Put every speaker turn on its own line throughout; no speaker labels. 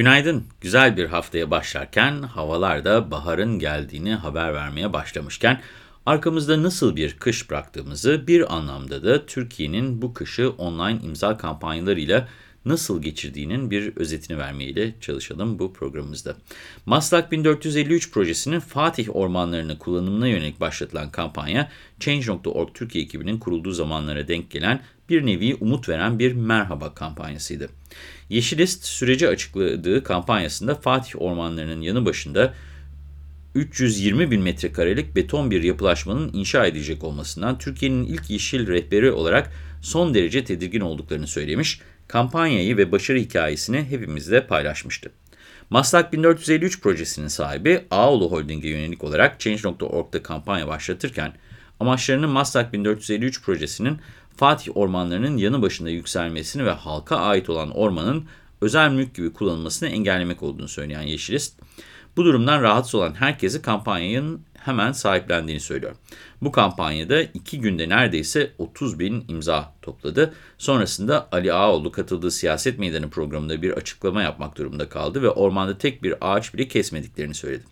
Günaydın. Güzel bir haftaya başlarken havalarda baharın geldiğini haber vermeye başlamışken arkamızda nasıl bir kış bıraktığımızı bir anlamda da Türkiye'nin bu kışı online imza kampanyalarıyla nasıl geçirdiğinin bir özetini vermeyle çalışalım bu programımızda. Maslak 1453 projesinin Fatih ormanlarını kullanımına yönelik başlatılan kampanya Change.org Türkiye ekibinin kurulduğu zamanlara denk gelen bir nevi umut veren bir merhaba kampanyasıydı. Yeşilist süreci açıkladığı kampanyasında Fatih ormanlarının yanı başında 320 bin metrekarelik beton bir yapılaşmanın inşa edilecek olmasından Türkiye'nin ilk yeşil rehberi olarak son derece tedirgin olduklarını söylemiş, kampanyayı ve başarı hikayesini hepimizle paylaşmıştı. Maslak 1453 projesinin sahibi Ağoğlu Holding'e yönelik olarak Change.org'da kampanya başlatırken, amaçlarının Maslak 1453 projesinin Fatih ormanlarının yanı başında yükselmesini ve halka ait olan ormanın özel mülk gibi kullanılmasını engellemek olduğunu söyleyen Yeşilist, bu durumdan rahatsız olan herkesi kampanyanın hemen sahiplendiğini söylüyor. Bu kampanyada iki günde neredeyse 30 bin imza topladı. Sonrasında Ali Ağoğlu katıldığı siyaset meydanı programında bir açıklama yapmak durumunda kaldı ve ormanda tek bir ağaç bile kesmediklerini söyledi.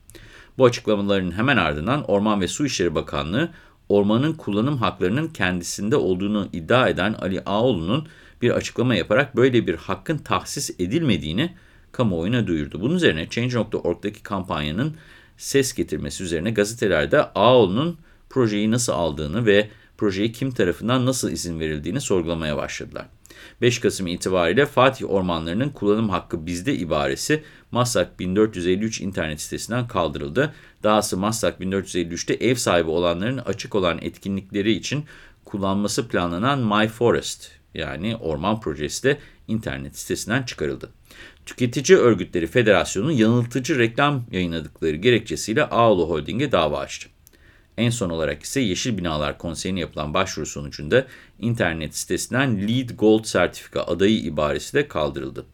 Bu açıklamaların hemen ardından Orman ve Su İşleri Bakanlığı ormanın kullanım haklarının kendisinde olduğunu iddia eden Ali Ağoğlu'nun bir açıklama yaparak böyle bir hakkın tahsis edilmediğini kamuoyuna duyurdu. Bunun üzerine Change.org'daki kampanyanın ses getirmesi üzerine gazetelerde Ağoğlu'nun projeyi nasıl aldığını ve projeye kim tarafından nasıl izin verildiğini sorgulamaya başladılar. 5 Kasım itibariyle Fatih Ormanları'nın kullanım hakkı bizde ibaresi Maslak 1453 internet sitesinden kaldırıldı. Dahası Maslak 1453'te ev sahibi olanların açık olan etkinlikleri için kullanması planlanan My Forest yani orman projesi de internet sitesinden çıkarıldı. Tüketici Örgütleri Federasyonu'nun yanıltıcı reklam yayınladıkları gerekçesiyle Ağolu Holding'e dava açtı. En son olarak ise Yeşil Binalar Konseyi'ne yapılan başvuru sonucunda internet sitesinden LEED Gold sertifika adayı ibaresi de kaldırıldı.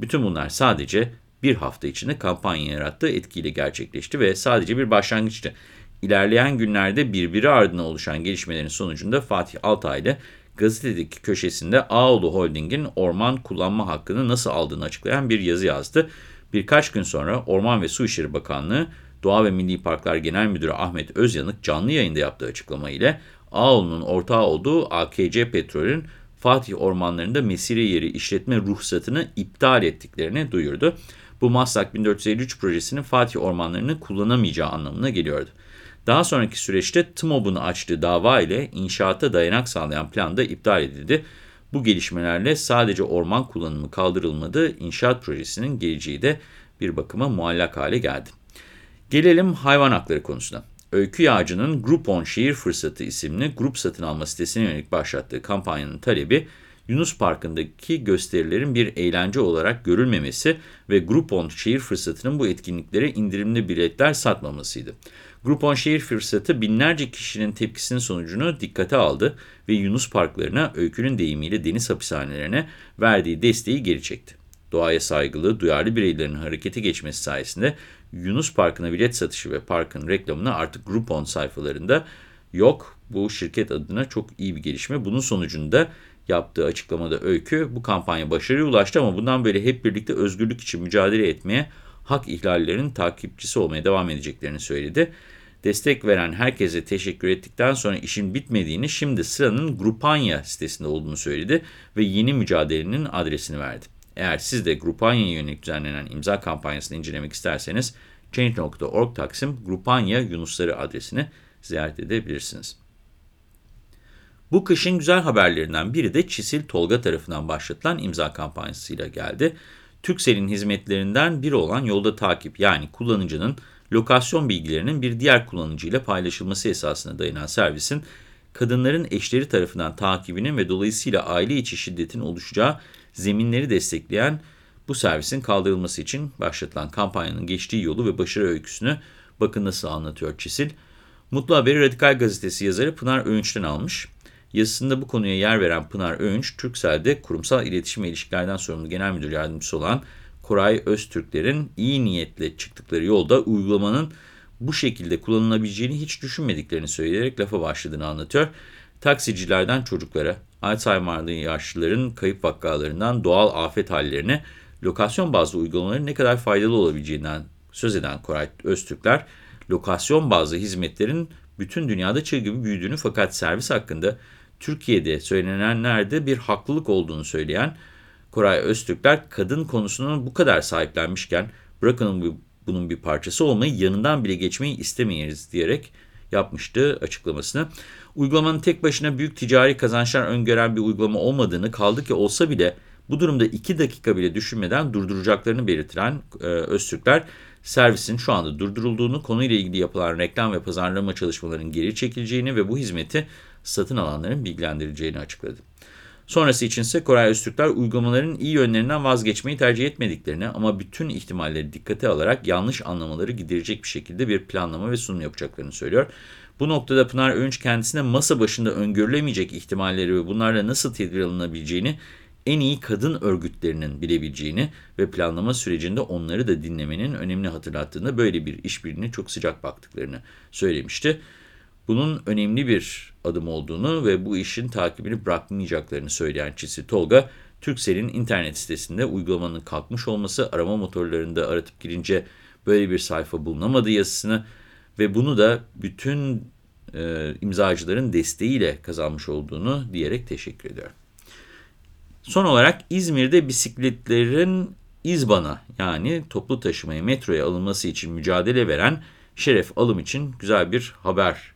Bütün bunlar sadece bir hafta içinde kampanya yarattığı etkiyle gerçekleşti ve sadece bir başlangıçtı. İlerleyen günlerde birbiri ardına oluşan gelişmelerin sonucunda Fatih Altay ile gazetedeki köşesinde Ağolu Holding'in orman kullanma hakkını nasıl aldığını açıklayan bir yazı yazdı. Birkaç gün sonra Orman ve Su İşleri Bakanlığı Doğa ve Milli Parklar Genel Müdürü Ahmet Özyanık canlı yayında yaptığı açıklama ile Ağolu'nun ortağı olduğu AKC Petrol'ün Fatih ormanlarında mesire yeri işletme ruhsatını iptal ettiklerini duyurdu. Bu Maslak 1453 projesinin Fatih ormanlarını kullanamayacağı anlamına geliyordu. Daha sonraki süreçte TMOB'un açtığı dava ile inşaata dayanak sağlayan plan da iptal edildi. Bu gelişmelerle sadece orman kullanımı kaldırılmadı, inşaat projesinin geleceği de bir bakıma muallak hale geldi. Gelelim hayvan hakları konusuna. Öykü Yağcı'nın Groupon Şehir Fırsatı isimli grup satın alma sitesine yönelik başlattığı kampanyanın talebi, Yunus Parkı'ndaki gösterilerin bir eğlence olarak görülmemesi ve Groupon Şehir Fırsatı'nın bu etkinliklere indirimli biletler satmamasıydı. Groupon Şehir Fırsatı binlerce kişinin tepkisinin sonucunu dikkate aldı ve Yunus Parklarına, öykünün deyimiyle deniz hapishanelerine verdiği desteği geri çekti. Doğaya saygılı, duyarlı bireylerin harekete geçmesi sayesinde Yunus Parkı'na bilet satışı ve parkın reklamını artık Groupon sayfalarında yok. Bu şirket adına çok iyi bir gelişme. Bunun sonucunda yaptığı açıklamada Öykü bu kampanya başarıya ulaştı ama bundan böyle hep birlikte özgürlük için mücadele etmeye, hak ihlallerinin takipçisi olmaya devam edeceklerini söyledi. Destek veren herkese teşekkür ettikten sonra işin bitmediğini, şimdi sıranın Grupanya sitesinde olduğunu söyledi ve yeni mücadelenin adresini verdi. Eğer siz de Grupanya'ya yönelik düzenlenen imza kampanyasını incelemek isterseniz Change.org Taksim Grupanya Yunusları adresini ziyaret edebilirsiniz. Bu kışın güzel haberlerinden biri de Çisil Tolga tarafından başlatılan imza kampanyasıyla geldi. Türkcell'in hizmetlerinden biri olan yolda takip yani kullanıcının lokasyon bilgilerinin bir diğer kullanıcıyla paylaşılması esasına dayanan servisin kadınların eşleri tarafından takibinin ve dolayısıyla aile içi şiddetin oluşacağı zeminleri destekleyen bu servisin kaldırılması için başlatılan kampanyanın geçtiği yolu ve başarı öyküsünü bakın nasıl anlatıyor Çisil. Mutlu Haberi Radikal Gazetesi yazarı Pınar Öğünç'ten almış. Yazısında bu konuya yer veren Pınar Öğünç, Türkcell'de kurumsal iletişim ve ilişkilerden sorumlu genel müdür yardımcısı olan Koray Öztürkler'in iyi niyetle çıktıkları yolda uygulamanın bu şekilde kullanılabileceğini hiç düşünmediklerini söyleyerek lafa başladığını anlatıyor. Taksicilerden çocuklara, Alzheimer'lı yaşlıların kayıp vakalarından doğal afet hallerine, lokasyon bazlı uygulamaların ne kadar faydalı olabileceğinden söz eden Koray Öztürkler, lokasyon bazlı hizmetlerin bütün dünyada çığ gibi büyüdüğünü fakat servis hakkında Türkiye'de söylenenlerde bir haklılık olduğunu söyleyen Koray Öztürkler, kadın konusunun bu kadar sahiplenmişken bırakın bunun bir parçası olmayı yanından bile geçmeyi istemeyiz diyerek yapmıştı açıklamasını. Uygulamanın tek başına büyük ticari kazançlar öngören bir uygulama olmadığını kaldı ki olsa bile bu durumda 2 dakika bile düşünmeden durduracaklarını belirtilen e, Öztürkler, servisin şu anda durdurulduğunu, konuyla ilgili yapılan reklam ve pazarlama çalışmalarının geri çekileceğini ve bu hizmeti satın alanların bilgilendirileceğini açıkladı. Sonrası içinse Koray Öztürkler uygulamaların iyi yönlerinden vazgeçmeyi tercih etmediklerini ama bütün ihtimalleri dikkate alarak yanlış anlamaları giderecek bir şekilde bir planlama ve sunum yapacaklarını söylüyor. Bu noktada Pınar Öğünç kendisine masa başında öngörülemeyecek ihtimalleri ve bunlarla nasıl tedbir alınabileceğini en iyi kadın örgütlerinin bilebileceğini ve planlama sürecinde onları da dinlemenin önemli hatırlattığında böyle bir işbirliğine çok sıcak baktıklarını söylemişti. Bunun önemli bir adım olduğunu ve bu işin takibini bırakmayacaklarını söyleyen Çisi Tolga, Türkcell'in internet sitesinde uygulamanın kalkmış olması, arama motorlarında aratıp girince böyle bir sayfa bulunamadığı yazısını ve bunu da bütün e, imzacıların desteğiyle kazanmış olduğunu diyerek teşekkür ediyorum. Son olarak İzmir'de bisikletlerin İzban'a yani toplu taşımaya metroya alınması için mücadele veren Şeref Alım için güzel bir haber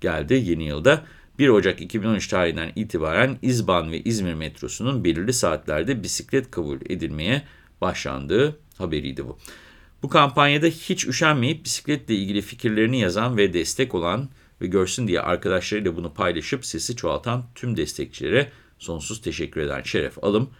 geldi yeni yılda. 1 Ocak 2013 tarihinden itibaren İzban ve İzmir metrosunun belirli saatlerde bisiklet kabul edilmeye başlandığı haberiydi bu. Bu kampanyada hiç üşenmeyip bisikletle ilgili fikirlerini yazan ve destek olan ve görsün diye arkadaşlarıyla bunu paylaşıp sesi çoğaltan tüm destekçilere sonsuz teşekkür eden Şeref Alım,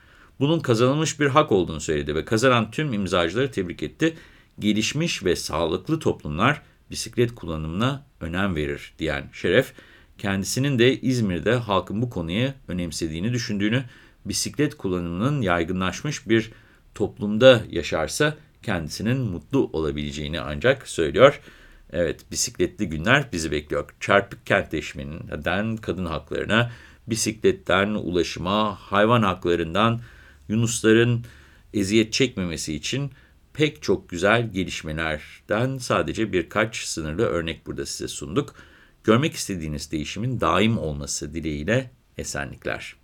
bunun kazanılmış bir hak olduğunu söyledi ve kazanan tüm imzacıları tebrik etti. Gelişmiş ve sağlıklı toplumlar bisiklet kullanımına önem verir diyen Şeref, kendisinin de İzmir'de halkın bu konuyu önemsediğini düşündüğünü, bisiklet kullanımının yaygınlaşmış bir toplumda yaşarsa kendisinin mutlu olabileceğini ancak söylüyor. Evet, bisikletli günler bizi bekliyor. Çarpık kentleşmeden kadın haklarına, bisikletten ulaşıma, hayvan haklarından Yunusların eziyet çekmemesi için pek çok güzel gelişmelerden sadece birkaç sınırlı örnek burada size sunduk. Görmek istediğiniz değişimin daim olması dileğiyle esenlikler.